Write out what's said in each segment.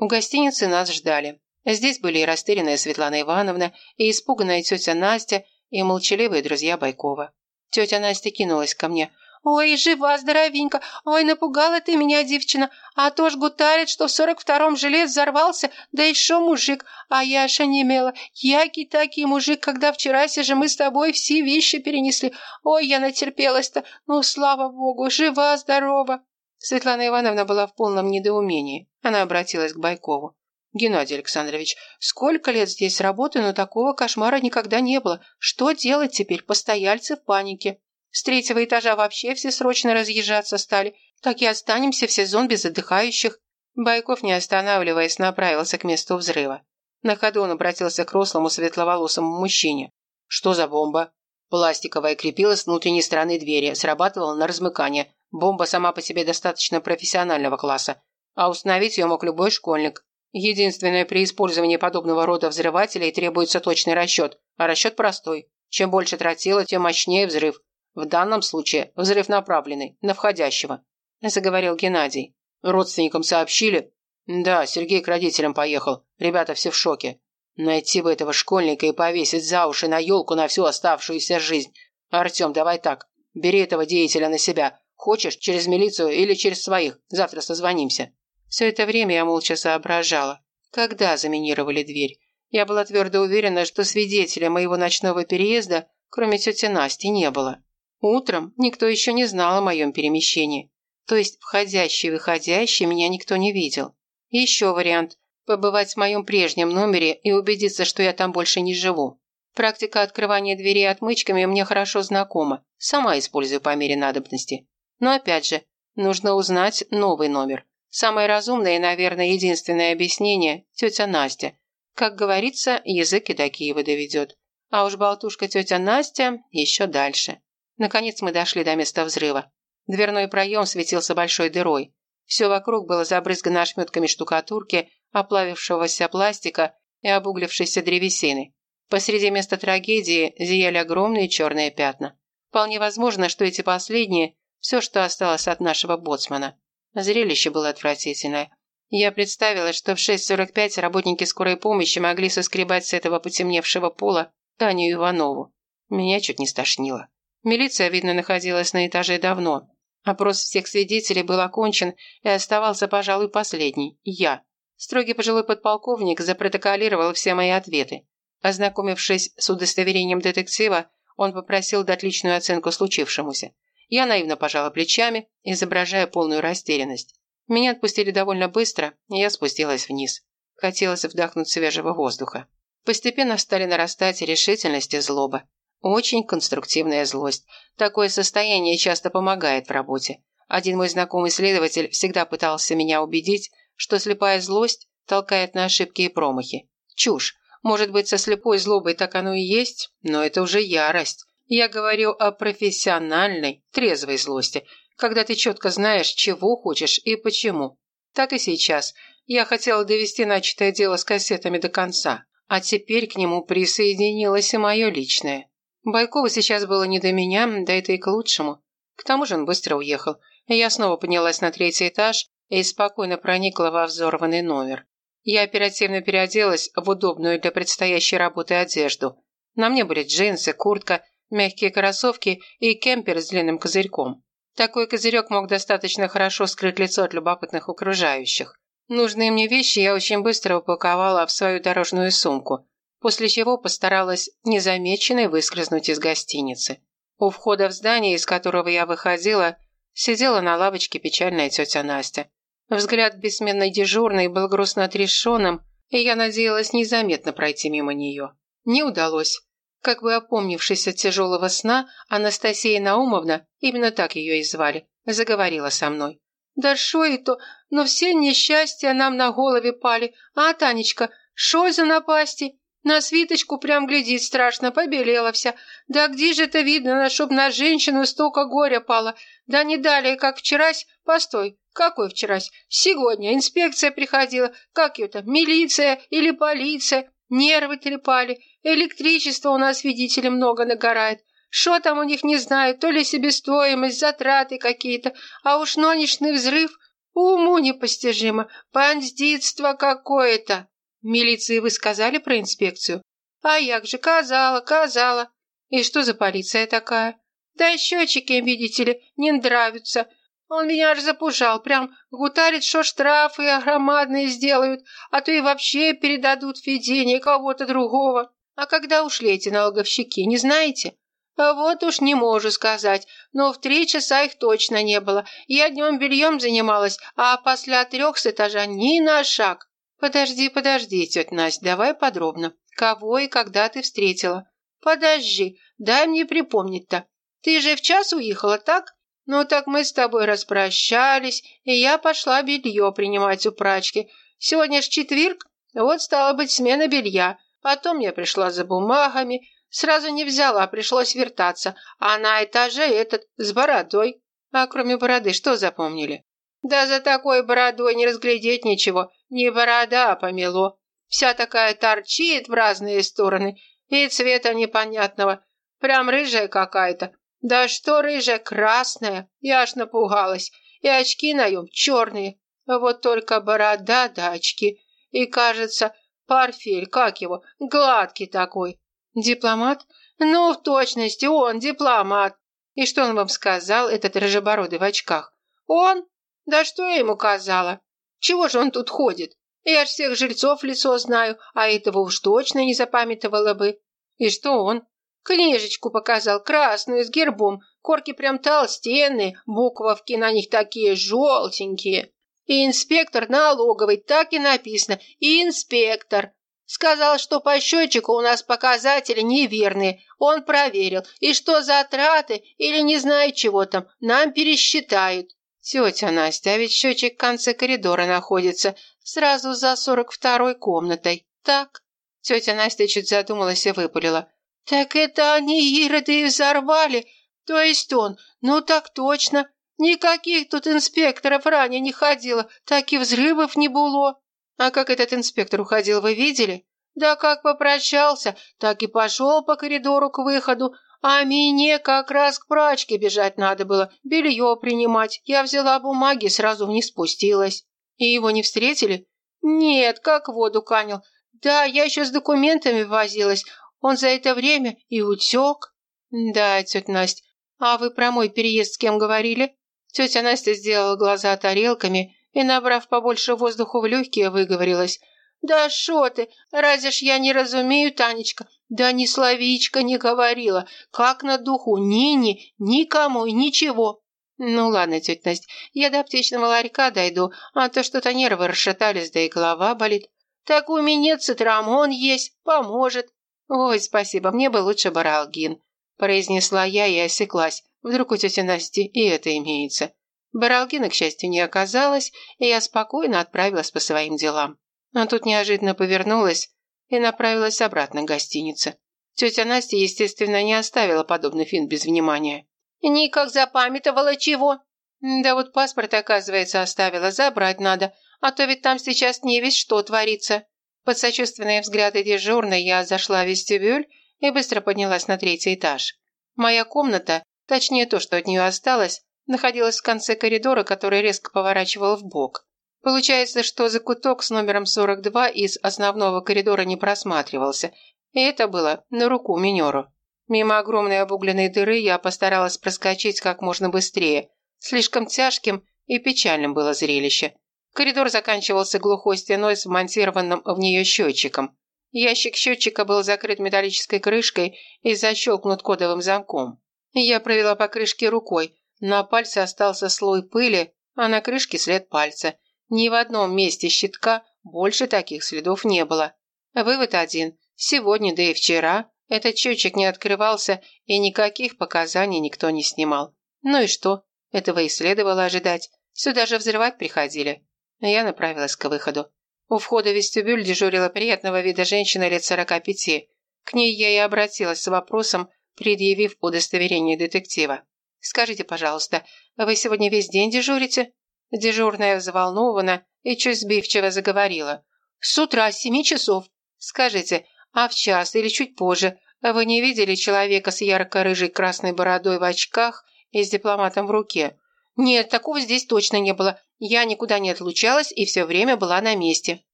У гостиницы нас ждали. Здесь были и растерянная Светлана Ивановна, и испуганная тетя Настя, и молчаливые друзья Байкова. Тетя Настя кинулась ко мне. «Ой, жива, здоровенька! Ой, напугала ты меня, девчина! А то ж гутарит, что в сорок втором жилет взорвался, да еще мужик, а я аж онемела. Яки-таки мужик, когда вчера же мы с тобой все вещи перенесли. Ой, я натерпелась-то! Ну, слава богу, жива-здорова!» Светлана Ивановна была в полном недоумении. Она обратилась к Байкову. «Геннадий Александрович, сколько лет здесь работаю, но такого кошмара никогда не было. Что делать теперь? Постояльцы в панике. С третьего этажа вообще все срочно разъезжаться стали. Так и останемся в сезон без отдыхающих». Байков, не останавливаясь, направился к месту взрыва. На ходу он обратился к рослому светловолосому мужчине. «Что за бомба?» Пластиковая крепилась с внутренней стороны двери, срабатывала на размыкание. Бомба сама по себе достаточно профессионального класса, а установить ее мог любой школьник. Единственное, при использовании подобного рода взрывателей требуется точный расчет, а расчет простой. Чем больше тротила, тем мощнее взрыв. В данном случае взрыв направленный, на входящего. Заговорил Геннадий. Родственникам сообщили? Да, Сергей к родителям поехал. Ребята все в шоке. Найти бы этого школьника и повесить за уши на елку на всю оставшуюся жизнь. Артем, давай так. Бери этого деятеля на себя. Хочешь, через милицию или через своих. Завтра созвонимся. Все это время я молча соображала. Когда заминировали дверь? Я была твердо уверена, что свидетеля моего ночного переезда, кроме тети Насти, не было. Утром никто еще не знал о моем перемещении. То есть входящий и выходящий меня никто не видел. Еще вариант – побывать в моем прежнем номере и убедиться, что я там больше не живу. Практика открывания дверей отмычками мне хорошо знакома. Сама использую по мере надобности. Но опять же, нужно узнать новый номер. Самое разумное и, наверное, единственное объяснение – тетя Настя. Как говорится, язык и до Киева доведет. А уж болтушка тетя Настя еще дальше. Наконец мы дошли до места взрыва. Дверной проем светился большой дырой. Все вокруг было забрызгано ошметками штукатурки, оплавившегося пластика и обуглившейся древесины. Посреди места трагедии зияли огромные черные пятна. Вполне возможно, что эти последние – все, что осталось от нашего боцмана. Зрелище было отвратительное. Я представила, что в 6.45 работники скорой помощи могли соскребать с этого потемневшего пола Таню Иванову. Меня чуть не стошнило. Милиция, видно, находилась на этаже давно. Опрос всех свидетелей был окончен, и оставался, пожалуй, последний – я. Строгий пожилой подполковник запротоколировал все мои ответы. Ознакомившись с удостоверением детектива, он попросил дать личную оценку случившемуся. Я наивно пожала плечами, изображая полную растерянность. Меня отпустили довольно быстро, и я спустилась вниз. Хотелось вдохнуть свежего воздуха. Постепенно стали нарастать решительность и злоба. Очень конструктивная злость. Такое состояние часто помогает в работе. Один мой знакомый следователь всегда пытался меня убедить, что слепая злость толкает на ошибки и промахи. Чушь. Может быть, со слепой злобой так оно и есть, но это уже ярость. Я говорю о профессиональной, трезвой злости, когда ты четко знаешь, чего хочешь и почему. Так и сейчас. Я хотела довести начатое дело с кассетами до конца, а теперь к нему присоединилось и мое личное. Байкову сейчас было не до меня, да это и к лучшему. К тому же он быстро уехал. Я снова поднялась на третий этаж и спокойно проникла во взорванный номер. Я оперативно переоделась в удобную для предстоящей работы одежду. На мне были джинсы, куртка мягкие кроссовки и кемпер с длинным козырьком. Такой козырек мог достаточно хорошо скрыть лицо от любопытных окружающих. Нужные мне вещи я очень быстро упаковала в свою дорожную сумку, после чего постаралась незамеченной выскользнуть из гостиницы. У входа в здание, из которого я выходила, сидела на лавочке печальная тетя Настя. Взгляд бессменной дежурной был грустно отрешенным, и я надеялась незаметно пройти мимо нее. Не удалось. Как бы опомнившись от тяжелого сна, Анастасия Наумовна, именно так ее и звали, заговорила со мной. «Да шо это? Но все несчастья нам на голове пали. А, Танечка, шо за напасти? На свиточку прям глядит страшно, побелела вся. Да где же это видно, чтоб на женщину столько горя пало? Да не далее, как вчерась. Постой, какой вчерась? Сегодня инспекция приходила. Как это, милиция или полиция? Нервы трепали. Электричество у нас, видите ли, много нагорает. Что там у них, не знаю, то ли себестоимость, затраты какие-то. А уж нынешний взрыв... Уму непостижимо. Бандитство какое-то. Милиции вы сказали про инспекцию? А як же, казала, казала. И что за полиция такая? Да счетчики, видите ли, не нравятся. Он меня аж запужал, прям гутарит, что штрафы громадные сделают, а то и вообще передадут в кого-то другого. А когда ушли эти налоговщики, не знаете? А вот уж не могу сказать, но в три часа их точно не было. Я днем бельем занималась, а после трех с этажа ни на шаг. Подожди, подожди, тетя Настя, давай подробно. Кого и когда ты встретила? Подожди, дай мне припомнить-то. Ты же в час уехала, так? Ну так мы с тобой распрощались, и я пошла белье принимать у прачки. Сегодня ж четверг, вот стала быть смена белья. Потом я пришла за бумагами, сразу не взяла, пришлось вертаться. А на этаже этот, с бородой. А кроме бороды, что запомнили? Да за такой бородой не разглядеть ничего. Не борода, а помело. Вся такая торчит в разные стороны. И цвета непонятного. Прям рыжая какая-то. Да что рыжая, красная, я аж напугалась. И очки на нем черные. Вот только борода да очки. И, кажется, парфель, как его, гладкий такой. Дипломат? Ну, в точности, он дипломат. И что он вам сказал, этот рыжебородый в очках? Он? Да что я ему казала? Чего же он тут ходит? Я ж всех жильцов лицо знаю, а этого уж точно не запамятовала бы. И что он? Книжечку показал, красную, с гербом. Корки прям толстенные, буковки на них такие желтенькие. Инспектор налоговый, так и написано. Инспектор. Сказал, что по счетчику у нас показатели неверные. Он проверил. И что затраты или не знаю чего там, нам пересчитают. Тетя Настя, а ведь счетчик в конце коридора находится, сразу за сорок второй комнатой. Так? Тетя Настя чуть задумалась и выпалила. «Так это они Ироды и взорвали? То есть он? Ну так точно. Никаких тут инспекторов ранее не ходило, так и взрывов не было». «А как этот инспектор уходил, вы видели?» «Да как попрощался, так и пошел по коридору к выходу, а мне как раз к прачке бежать надо было, белье принимать. Я взяла бумаги, сразу вниз спустилась». «И его не встретили?» «Нет, как воду канил. Да, я еще с документами возилась. Он за это время и утек. Да, тетя Настя, а вы про мой переезд с кем говорили? Тетя Настя сделала глаза тарелками и, набрав побольше воздуха в легкие, выговорилась. «Да шо ты, разве ж я не разумею, Танечка? Да ни словечко не говорила. Как на духу, ни-ни, никому и ничего». «Ну ладно, тетя Настя, я до аптечного ларька дойду, а то что-то нервы расшатались, да и голова болит». «Так у меня цитрамон есть, поможет. «Ой, спасибо, мне бы лучше баралгин», – произнесла я и осеклась. Вдруг у тети Насти и это имеется. Баралгина, к счастью, не оказалось, и я спокойно отправилась по своим делам. Но тут неожиданно повернулась и направилась обратно к гостинице. Тетя Настя, естественно, не оставила подобный фин без внимания. «Никак запамятовала чего?» «Да вот паспорт, оказывается, оставила, забрать надо, а то ведь там сейчас не весь что творится». Под сочувственные взгляды дежурной я зашла в вестибюль и быстро поднялась на третий этаж. Моя комната, точнее то, что от нее осталось, находилась в конце коридора, который резко поворачивал в бок. Получается, что закуток с номером 42 из основного коридора не просматривался, и это было на руку минеру. Мимо огромной обугленной дыры я постаралась проскочить как можно быстрее. Слишком тяжким и печальным было зрелище. Коридор заканчивался глухой стеной с вмонтированным в нее счетчиком. Ящик счетчика был закрыт металлической крышкой и защелкнут кодовым замком. Я провела по крышке рукой. На пальце остался слой пыли, а на крышке след пальца. Ни в одном месте щитка больше таких следов не было. Вывод один. Сегодня, да и вчера, этот счетчик не открывался, и никаких показаний никто не снимал. Ну и что? Этого и следовало ожидать. Сюда же взрывать приходили. Я направилась к выходу. У входа в вестибюль дежурила приятного вида женщина лет сорока пяти. К ней я и обратилась с вопросом, предъявив удостоверение детектива. «Скажите, пожалуйста, вы сегодня весь день дежурите?» Дежурная взволнована и чуть сбивчиво заговорила. «С утра, с семи часов. Скажите, а в час или чуть позже вы не видели человека с ярко-рыжей красной бородой в очках и с дипломатом в руке?» «Нет, такого здесь точно не было. Я никуда не отлучалась и все время была на месте.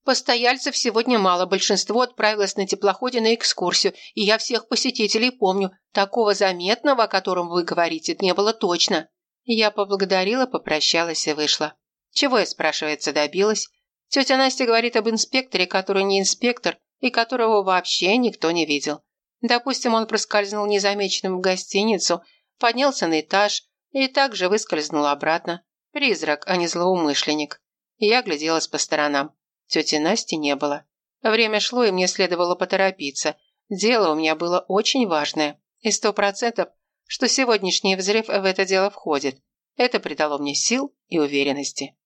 Постояльцев сегодня мало, большинство отправилось на теплоходе на экскурсию, и я всех посетителей помню. Такого заметного, о котором вы говорите, не было точно». Я поблагодарила, попрощалась и вышла. Чего я, спрашивается, добилась? Тетя Настя говорит об инспекторе, который не инспектор и которого вообще никто не видел. Допустим, он проскользнул незамеченным в гостиницу, поднялся на этаж и также выскользнул обратно. Призрак, а не злоумышленник. Я гляделась по сторонам. Тети Насти не было. Время шло, и мне следовало поторопиться. Дело у меня было очень важное. И сто процентов, что сегодняшний взрыв в это дело входит. Это придало мне сил и уверенности.